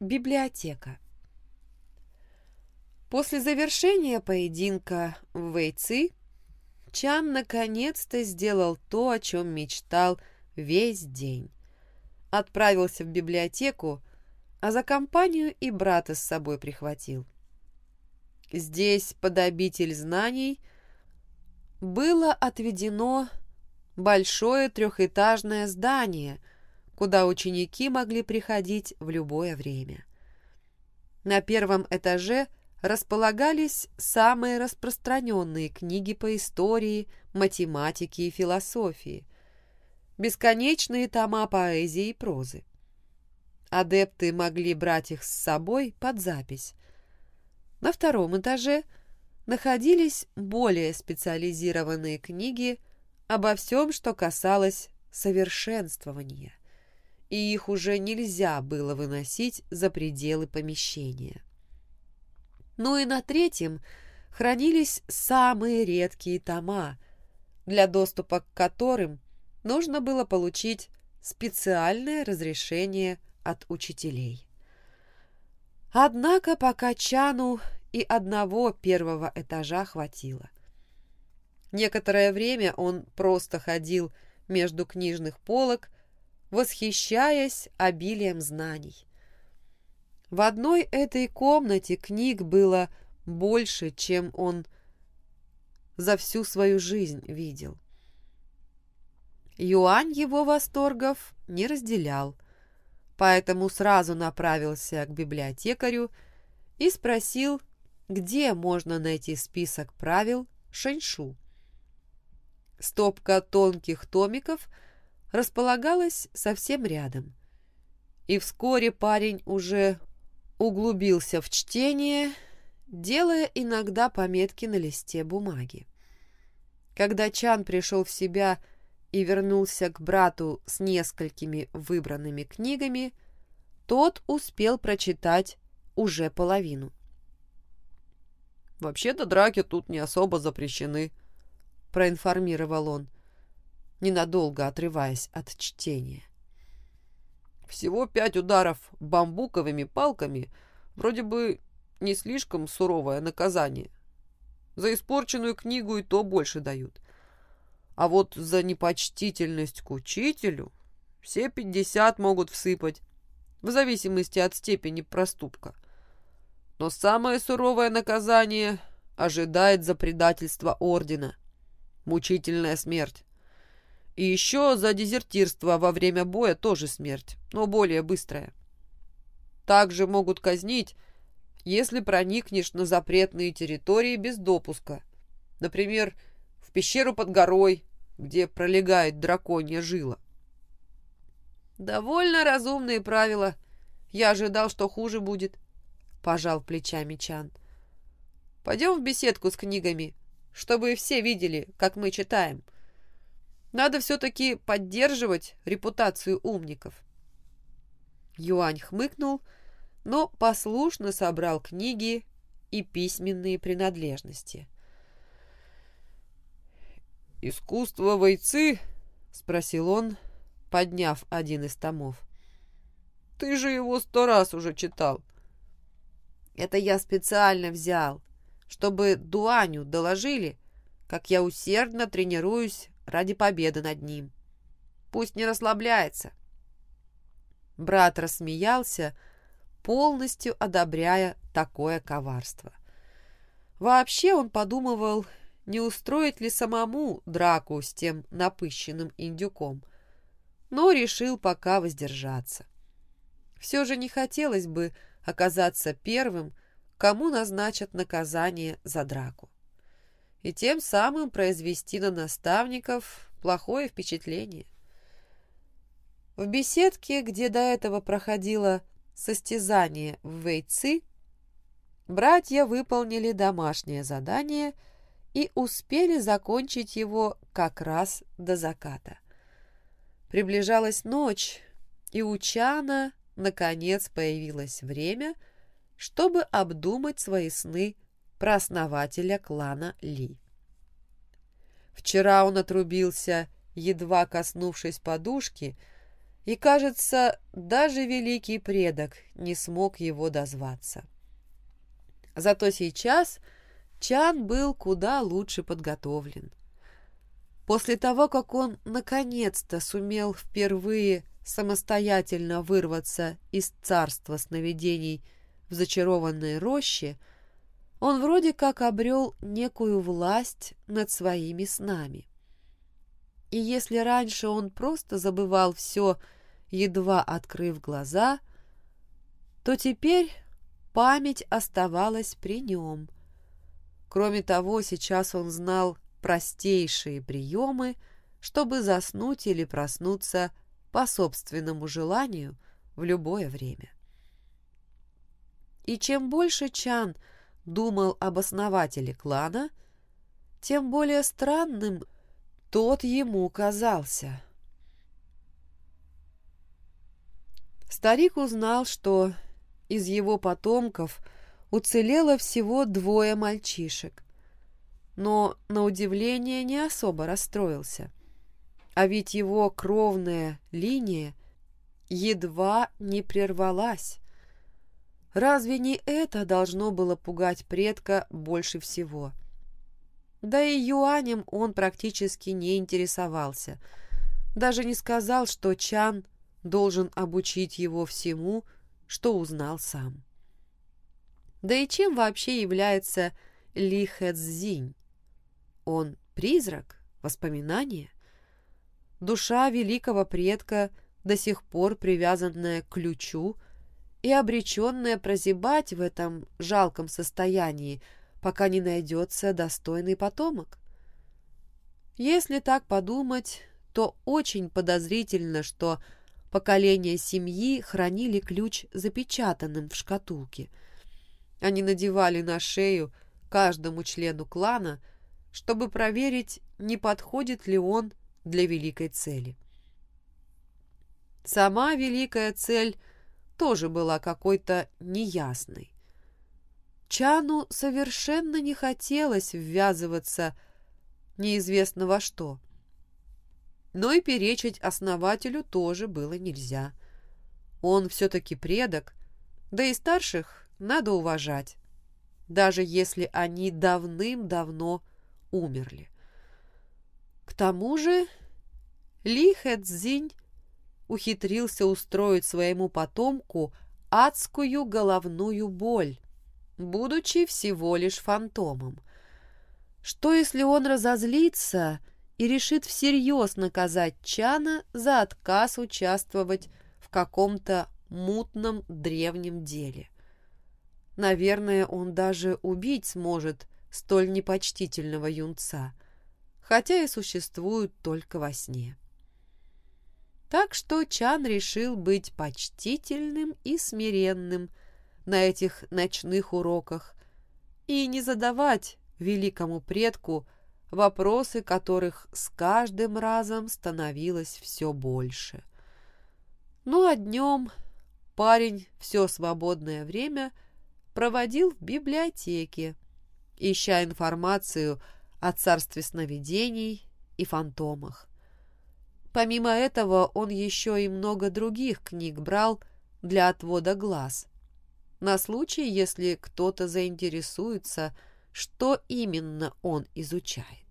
Библиотека. После завершения поединка в Вейци Чан наконец-то сделал то, о чем мечтал весь день. Отправился в библиотеку, а за компанию и брата с собой прихватил. Здесь под обитель знаний было отведено большое трехэтажное здание, куда ученики могли приходить в любое время. На первом этаже располагались самые распространенные книги по истории, математике и философии, бесконечные тома поэзии и прозы. Адепты могли брать их с собой под запись. На втором этаже находились более специализированные книги обо всем, что касалось совершенствования, и их уже нельзя было выносить за пределы помещения. Ну и на третьем хранились самые редкие тома, для доступа к которым нужно было получить специальное разрешение от учителей. Однако пока Чану и одного первого этажа хватило. Некоторое время он просто ходил между книжных полок, восхищаясь обилием знаний. В одной этой комнате книг было больше, чем он за всю свою жизнь видел. Юань его восторгов не разделял, поэтому сразу направился к библиотекарю и спросил, где можно найти список правил Шэньшу. Стопка тонких томиков располагалась совсем рядом. И вскоре парень уже углубился в чтение, делая иногда пометки на листе бумаги. Когда Чан пришел в себя и вернулся к брату с несколькими выбранными книгами, тот успел прочитать уже половину. «Вообще-то драки тут не особо запрещены», — проинформировал он, ненадолго отрываясь от чтения. «Всего пять ударов бамбуковыми палками вроде бы не слишком суровое наказание. За испорченную книгу и то больше дают. А вот за непочтительность к учителю все пятьдесят могут всыпать, в зависимости от степени проступка. Но самое суровое наказание ожидает за предательство ордена мучительная смерть. И еще за дезертирство во время боя тоже смерть, но более быстрая. Также могут казнить, если проникнешь на запретные территории без допуска. Например, в пещеру под горой, где пролегает драконья жила. «Довольно разумные правила. Я ожидал, что хуже будет», — пожал плечами Чан. «Пойдем в беседку с книгами чтобы все видели, как мы читаем. Надо все-таки поддерживать репутацию умников. Юань хмыкнул, но послушно собрал книги и письменные принадлежности. «Искусство войцы?» — спросил он, подняв один из томов. «Ты же его сто раз уже читал». «Это я специально взял чтобы Дуаню доложили, как я усердно тренируюсь ради победы над ним. Пусть не расслабляется. Брат рассмеялся, полностью одобряя такое коварство. Вообще он подумывал, не устроить ли самому драку с тем напыщенным индюком, но решил пока воздержаться. Все же не хотелось бы оказаться первым, кому назначат наказание за драку. И тем самым произвести на наставников плохое впечатление. В беседке, где до этого проходило состязание в вейцы, братья выполнили домашнее задание и успели закончить его как раз до заката. Приближалась ночь, и у Чана наконец появилось время – чтобы обдумать свои сны про основателя клана Ли. Вчера он отрубился, едва коснувшись подушки, И, кажется, даже великий предок не смог его дозваться. Зато сейчас Чан был куда лучше подготовлен. После того, как он наконец-то сумел впервые самостоятельно вырваться из царства сновидений в зачарованной роще, он вроде как обрел некую власть над своими снами. И если раньше он просто забывал все, едва открыв глаза, то теперь память оставалась при нем. Кроме того, сейчас он знал простейшие приемы, чтобы заснуть или проснуться по собственному желанию в любое время. И чем больше Чан думал об основателе клана, тем более странным тот ему казался. Старик узнал, что из его потомков уцелело всего двое мальчишек, но, на удивление, не особо расстроился. А ведь его кровная линия едва не прервалась. Разве не это должно было пугать предка больше всего? Да и юанем он практически не интересовался. Даже не сказал, что Чан должен обучить его всему, что узнал сам. Да и чем вообще является Ли Хэцзинь? Он призрак, воспоминание? Душа великого предка, до сих пор привязанная к ключу и обреченная прозябать в этом жалком состоянии, пока не найдется достойный потомок. Если так подумать, то очень подозрительно, что поколения семьи хранили ключ запечатанным в шкатулке. Они надевали на шею каждому члену клана, чтобы проверить, не подходит ли он для великой цели. Сама великая цель тоже была какой-то неясной. Чану совершенно не хотелось ввязываться неизвестно во что. Но и перечить основателю тоже было нельзя. Он все-таки предок, да и старших надо уважать, даже если они давным-давно умерли. К тому же Ли Хэцзинь ухитрился устроить своему потомку адскую головную боль, будучи всего лишь фантомом. Что, если он разозлится и решит всерьез наказать Чана за отказ участвовать в каком-то мутном древнем деле? Наверное, он даже убить сможет столь непочтительного юнца – хотя и существуют только во сне. Так что Чан решил быть почтительным и смиренным на этих ночных уроках и не задавать великому предку вопросы, которых с каждым разом становилось все больше. Ну а днем парень все свободное время проводил в библиотеке, ища информацию о царстве сновидений и фантомах. Помимо этого он еще и много других книг брал для отвода глаз, на случай, если кто-то заинтересуется, что именно он изучает.